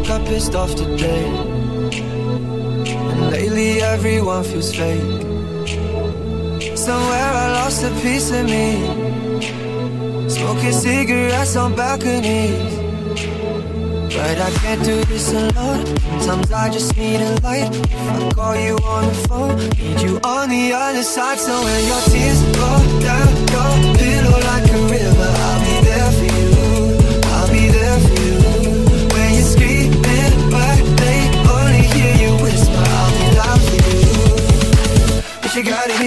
woke up pissed off today. And lately everyone feels fake. Somewhere I lost a piece of me. Smoking cigarettes on balconies. But I can't do this alone. Sometimes I just need a light. I call you on the phone, need you on the other side. So when your tears roll down your pillow like a river,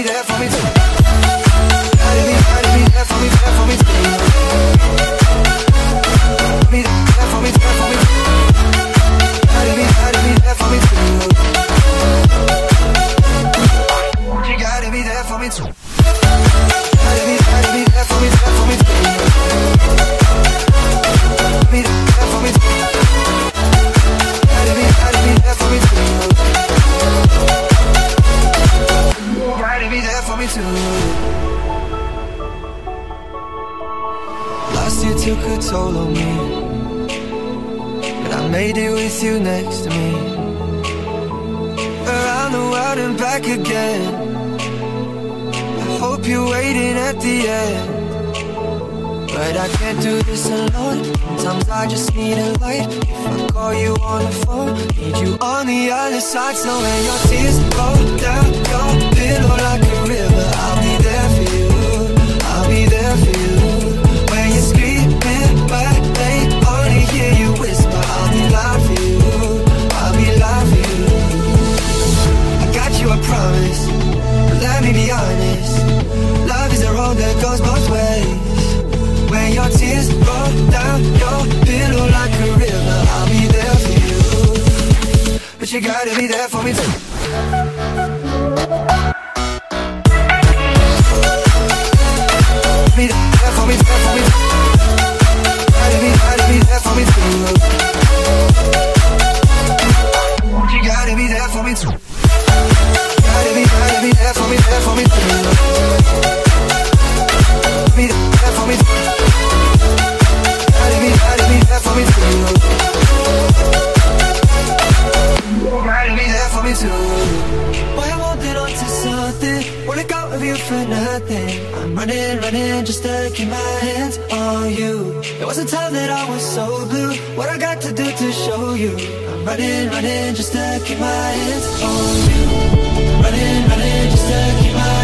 there for Last year took a toll on me, but I made it with you next to me. Around the world and back again. I hope you're waiting at the end. But I can't do this alone. Sometimes I just need a light. If I call you on the phone, need you on the other side. So when your tears roll down you. Gotta be there for me too. For nothing. I'm running, running just to keep my hands on you. It was a time that I was so blue. What I got to do to show you? I'm running, running just to keep my hands on you. Running, running just to keep my